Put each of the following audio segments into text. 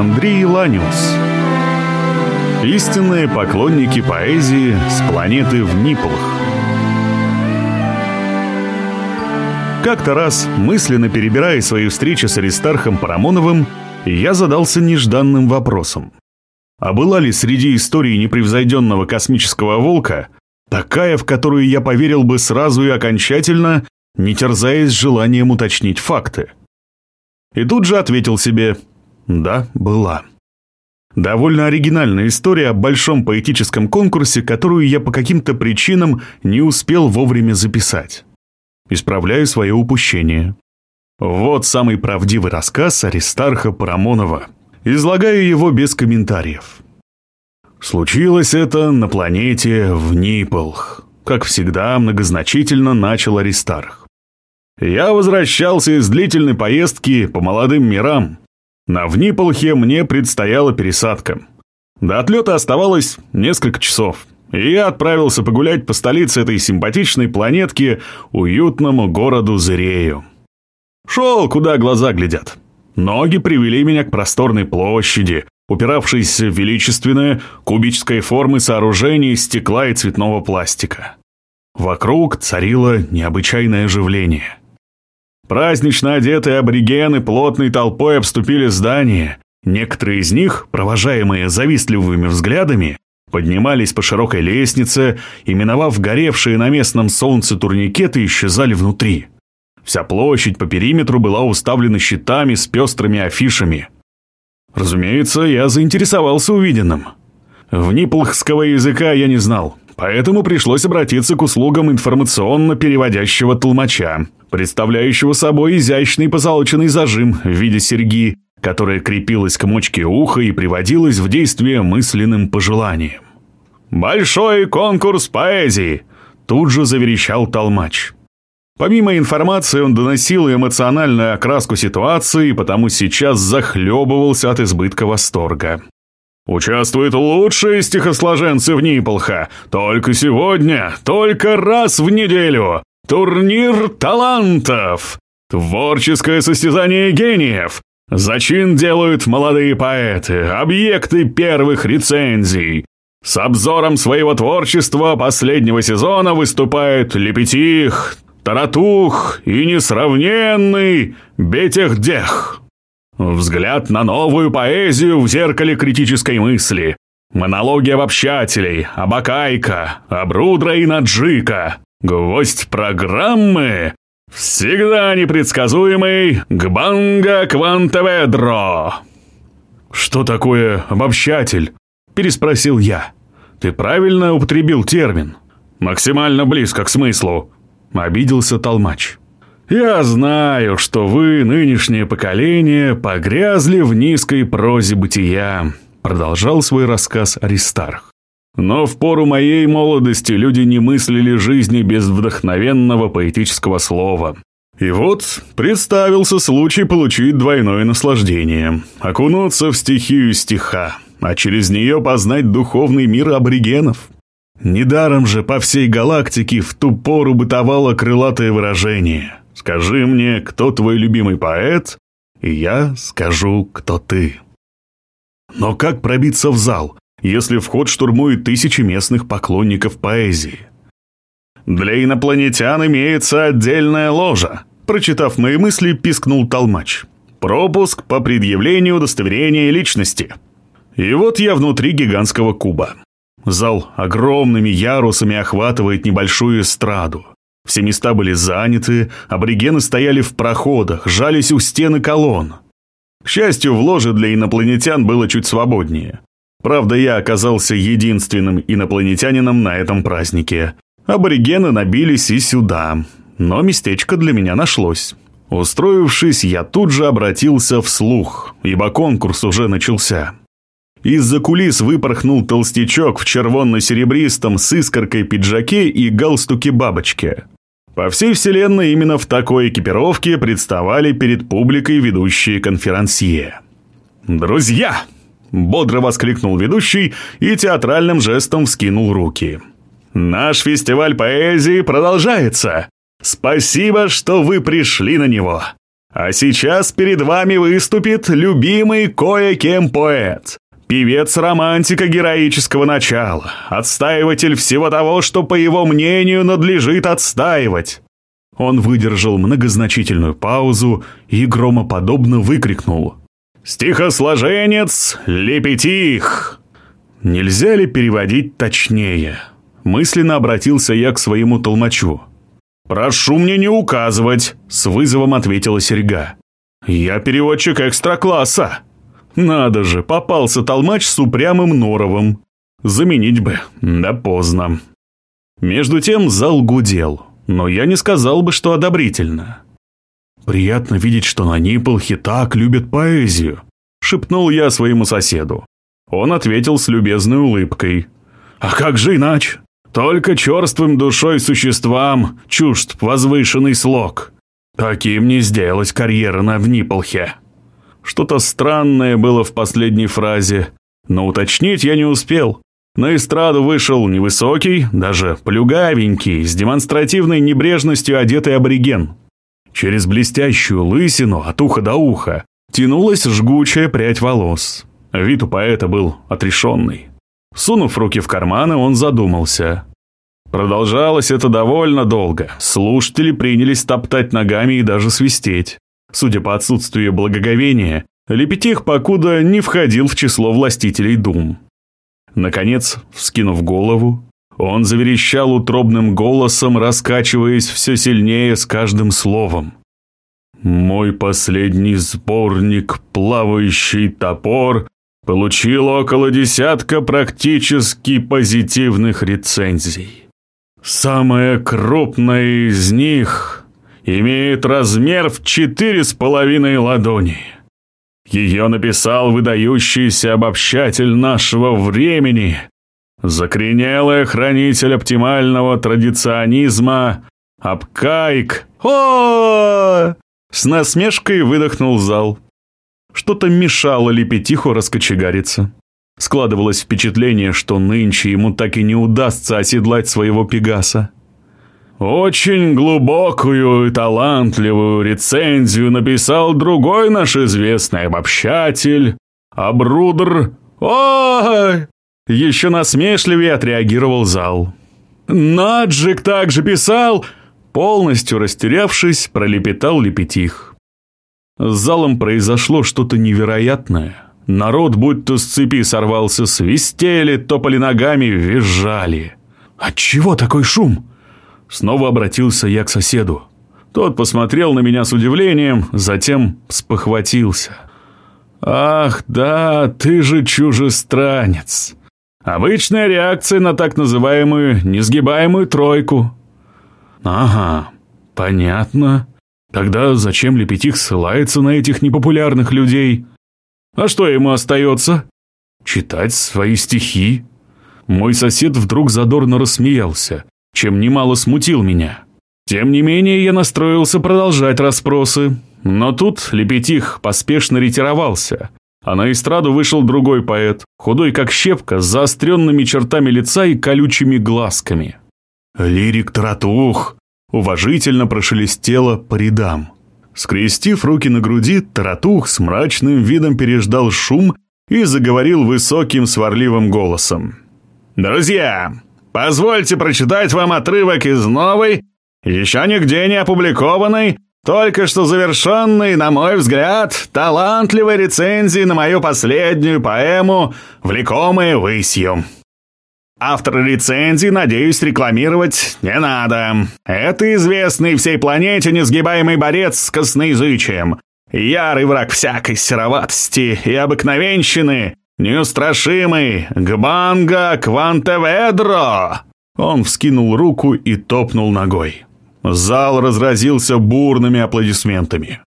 Андрей Ланиус. Истинные поклонники поэзии с планеты в Ниплах. Как-то раз, мысленно перебирая свои встречи с Аристархом Парамоновым, я задался нежданным вопросом. А была ли среди истории непревзойденного космического волка такая, в которую я поверил бы сразу и окончательно, не терзаясь желанием уточнить факты? И тут же ответил себе «Да, была». Довольно оригинальная история о большом поэтическом конкурсе, которую я по каким-то причинам не успел вовремя записать. Исправляю свое упущение. Вот самый правдивый рассказ Аристарха Парамонова. Излагаю его без комментариев. Случилось это на планете в Ниполх. Как всегда, многозначительно начал Аристарх. Я возвращался из длительной поездки по молодым мирам. На Вниполхе мне предстояла пересадка. До отлета оставалось несколько часов, и я отправился погулять по столице этой симпатичной планетки, уютному городу Зрею. Шел, куда глаза глядят. Ноги привели меня к просторной площади, упиравшейся в величественное кубической формы сооружение стекла и цветного пластика. Вокруг царило необычайное оживление. Празднично одетые аборигены плотной толпой обступили здание. Некоторые из них, провожаемые завистливыми взглядами, поднимались по широкой лестнице и, миновав горевшие на местном солнце турникеты, исчезали внутри. Вся площадь по периметру была уставлена щитами с пестрыми афишами. Разумеется, я заинтересовался увиденным. Вниплхского языка я не знал, поэтому пришлось обратиться к услугам информационно-переводящего толмача, представляющего собой изящный позолоченный зажим в виде серьги, которая крепилась к мочке уха и приводилась в действие мысленным пожеланием. «Большой конкурс поэзии!» – тут же заверещал толмач. Помимо информации, он доносил эмоциональную окраску ситуации, потому сейчас захлебывался от избытка восторга. Участвуют лучшие стихосложенцы в Ниполха. Только сегодня, только раз в неделю. Турнир талантов. Творческое состязание гениев. Зачин делают молодые поэты, объекты первых рецензий. С обзором своего творчества последнего сезона выступает Лепетих, Таратух и несравненный Бетехдех. Взгляд на новую поэзию в зеркале критической мысли. Монологи обобщателей, Абакайка, Абрудра и Наджика. Гвоздь программы всегда непредсказуемый Гбанга Квантоведро. «Что такое обобщатель?» – переспросил я. «Ты правильно употребил термин?» «Максимально близко к смыслу», – обиделся Толмач. «Я знаю, что вы, нынешнее поколение, погрязли в низкой прозе бытия», – продолжал свой рассказ Аристарх. «Но в пору моей молодости люди не мыслили жизни без вдохновенного поэтического слова. И вот представился случай получить двойное наслаждение, окунуться в стихию стиха, а через нее познать духовный мир аборигенов». Недаром же по всей галактике в ту пору бытовало крылатое выражение «Скажи мне, кто твой любимый поэт, и я скажу, кто ты». Но как пробиться в зал, если вход штурмует тысячи местных поклонников поэзии? «Для инопланетян имеется отдельная ложа», прочитав мои мысли, пискнул толмач. «Пропуск по предъявлению удостоверения личности». И вот я внутри гигантского куба. Зал огромными ярусами охватывает небольшую эстраду. Все места были заняты, аборигены стояли в проходах, жались у стены колонн. К счастью, в ложе для инопланетян было чуть свободнее. Правда, я оказался единственным инопланетянином на этом празднике. Аборигены набились и сюда, но местечко для меня нашлось. Устроившись, я тут же обратился вслух, ибо конкурс уже начался. Из-за кулис выпорхнул толстячок в червонно-серебристом с искоркой пиджаке и галстуке бабочки. По всей вселенной именно в такой экипировке представали перед публикой ведущие конферансье. «Друзья!» – бодро воскликнул ведущий и театральным жестом вскинул руки. «Наш фестиваль поэзии продолжается! Спасибо, что вы пришли на него! А сейчас перед вами выступит любимый кое-кем поэт. Певец романтика героического начала, отстаиватель всего того, что, по его мнению, надлежит отстаивать. Он выдержал многозначительную паузу и громоподобно выкрикнул. «Стихосложенец Лепетих!» Нельзя ли переводить точнее? Мысленно обратился я к своему толмачу. «Прошу мне не указывать», — с вызовом ответила серьга. «Я переводчик экстра-класса». Надо же, попался толмач с упрямым норовом. Заменить бы, да поздно. Между тем зал гудел, но я не сказал бы, что одобрительно. «Приятно видеть, что на Ниполхе так любят поэзию», — шепнул я своему соседу. Он ответил с любезной улыбкой. «А как же иначе? Только черствым душой существам чужд возвышенный слог. Таким не сделать карьеры на Вниполхе. Что-то странное было в последней фразе, но уточнить я не успел. На эстраду вышел невысокий, даже плюгавенький, с демонстративной небрежностью одетый абориген. Через блестящую лысину от уха до уха тянулась жгучая прядь волос. Вид у поэта был отрешенный. Сунув руки в карманы, он задумался. Продолжалось это довольно долго. Слушатели принялись топтать ногами и даже свистеть. Судя по отсутствию благоговения, Лепетих покуда не входил в число властителей дум. Наконец, вскинув голову, он заверещал утробным голосом, раскачиваясь все сильнее с каждым словом. «Мой последний сборник «Плавающий топор» получил около десятка практически позитивных рецензий. Самая крупная из них имеет размер в четыре с половиной ладони. Ее написал выдающийся обобщатель нашего времени, закоренелый хранитель оптимального традиционизма Абкайк. О! С насмешкой выдохнул зал. Что-то мешало Лепетиху раскочегариться. Складывалось впечатление, что нынче ему так и не удастся оседлать своего Пегаса. Очень глубокую и талантливую рецензию написал другой наш известный обобщатель, Абрудр. Ой! Еще насмешливее отреагировал зал. Наджик также писал, полностью растерявшись, пролепетал Лепетих. С залом произошло что-то невероятное. Народ будто с цепи сорвался, свистели, топали ногами, визжали. «Отчего такой шум?» Снова обратился я к соседу. Тот посмотрел на меня с удивлением, затем спохватился. «Ах, да, ты же чужестранец!» Обычная реакция на так называемую несгибаемую тройку. Ага, понятно. Тогда зачем Лепетих ссылается на этих непопулярных людей? А что ему остается? Читать свои стихи? Мой сосед вдруг задорно рассмеялся, чем немало смутил меня. Тем не менее, я настроился продолжать расспросы. Но тут Лепетих поспешно ретировался, а на эстраду вышел другой поэт, худой как щепка, с заостренными чертами лица и колючими глазками. «Лирик Таратух!» уважительно прошелестело по рядам. Скрестив руки на груди, Таратух с мрачным видом переждал шум и заговорил высоким сварливым голосом. «Друзья, позвольте прочитать вам отрывок из новой, еще нигде не опубликованной, только что завершенной, на мой взгляд, талантливой рецензии на мою последнюю поэму «Влекомые высью». Автор рецензии, надеюсь, рекламировать не надо. Это известный всей планете несгибаемый борец с косноязычием. Ярый враг всякой сероватости и обыкновенщины. Неустрашимый Гбанга Квантеведро. Он вскинул руку и топнул ногой. Зал разразился бурными аплодисментами.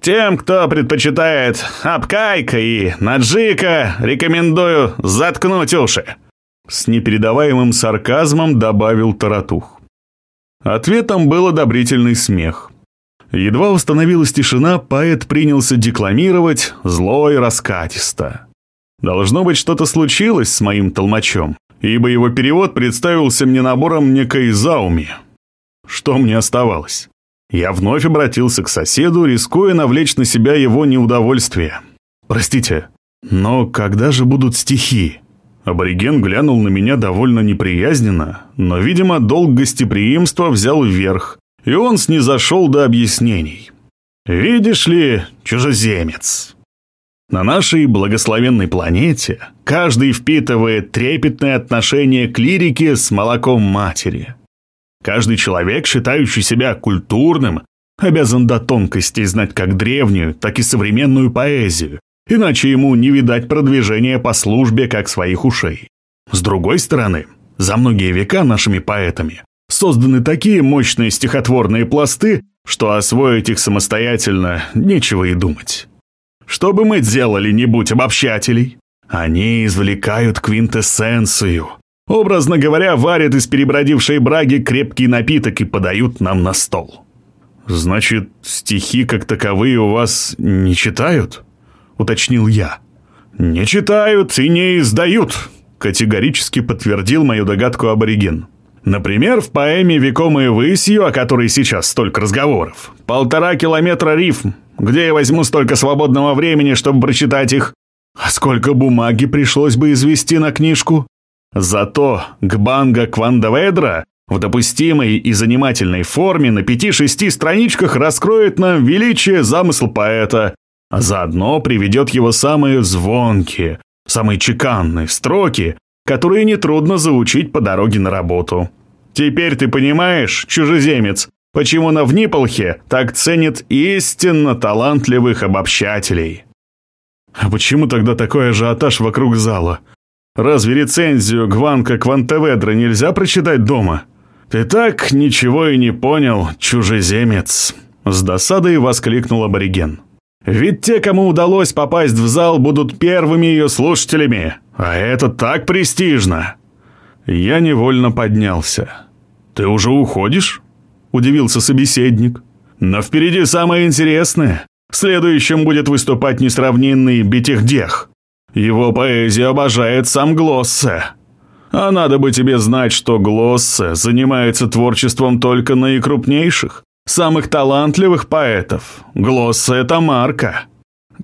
Тем, кто предпочитает Апкайка и Наджика, рекомендую заткнуть уши. С непередаваемым сарказмом добавил Таратух. Ответом был одобрительный смех. Едва установилась тишина, поэт принялся декламировать зло и раскатисто. Должно быть, что-то случилось с моим толмачом, ибо его перевод представился мне набором некой зауми. Что мне оставалось? Я вновь обратился к соседу, рискуя навлечь на себя его неудовольствие. «Простите, но когда же будут стихи?» Абориген глянул на меня довольно неприязненно, но, видимо, долг гостеприимства взял вверх, и он снизошел до объяснений. «Видишь ли, чужеземец, на нашей благословенной планете каждый впитывает трепетное отношение к лирике с молоком матери. Каждый человек, считающий себя культурным, обязан до тонкостей знать как древнюю, так и современную поэзию, иначе ему не видать продвижения по службе как своих ушей. С другой стороны, за многие века нашими поэтами созданы такие мощные стихотворные пласты, что освоить их самостоятельно нечего и думать. Что бы мы делали, не будь обобщателей? Они извлекают квинтэссенцию. Образно говоря, варят из перебродившей браги крепкий напиток и подают нам на стол. Значит, стихи как таковые у вас не читают? Уточнил я. Не читают и не издают, категорически подтвердил мою догадку абориген. Например, в поэме «Векомые высью», о которой сейчас столько разговоров, полтора километра рифм, где я возьму столько свободного времени, чтобы прочитать их? А сколько бумаги пришлось бы извести на книжку? Зато Гбанга Квандаведра в допустимой и занимательной форме на пяти-шести страничках раскроет нам величие замысл поэта, а заодно приведет его самые звонкие, самые чеканные строки, которые нетрудно заучить по дороге на работу. Теперь ты понимаешь, чужеземец, почему на Вниполхе так ценит истинно талантливых обобщателей. А почему тогда такой ажиотаж вокруг зала? Разве рецензию Гванка Квантеведра нельзя прочитать дома? Ты так ничего и не понял, чужеземец. С досадой воскликнул абориген. Ведь те, кому удалось попасть в зал, будут первыми ее слушателями. А это так престижно. Я невольно поднялся. Ты уже уходишь? удивился собеседник. «Но впереди самое интересное. Следующим будет выступать несравненный Бетихдех. Его поэзию обожает сам Глоссе. А надо бы тебе знать, что Глоссе занимается творчеством только наикрупнейших, самых талантливых поэтов. Глоссе — это марка».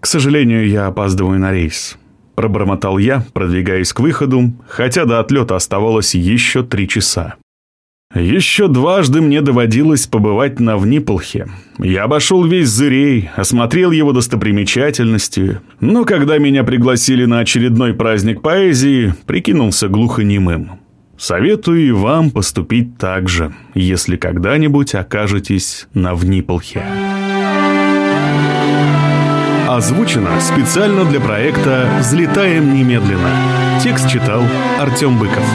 «К сожалению, я опаздываю на рейс», — пробормотал я, продвигаясь к выходу, хотя до отлета оставалось еще три часа. Еще дважды мне доводилось побывать на Вниполхе. Я обошел весь Зырей, осмотрел его достопримечательности, но когда меня пригласили на очередной праздник поэзии, прикинулся глухонемым. Советую и вам поступить так же, если когда-нибудь окажетесь на Вниполхе. Озвучено специально для проекта «Взлетаем немедленно». Текст читал Артем Быков.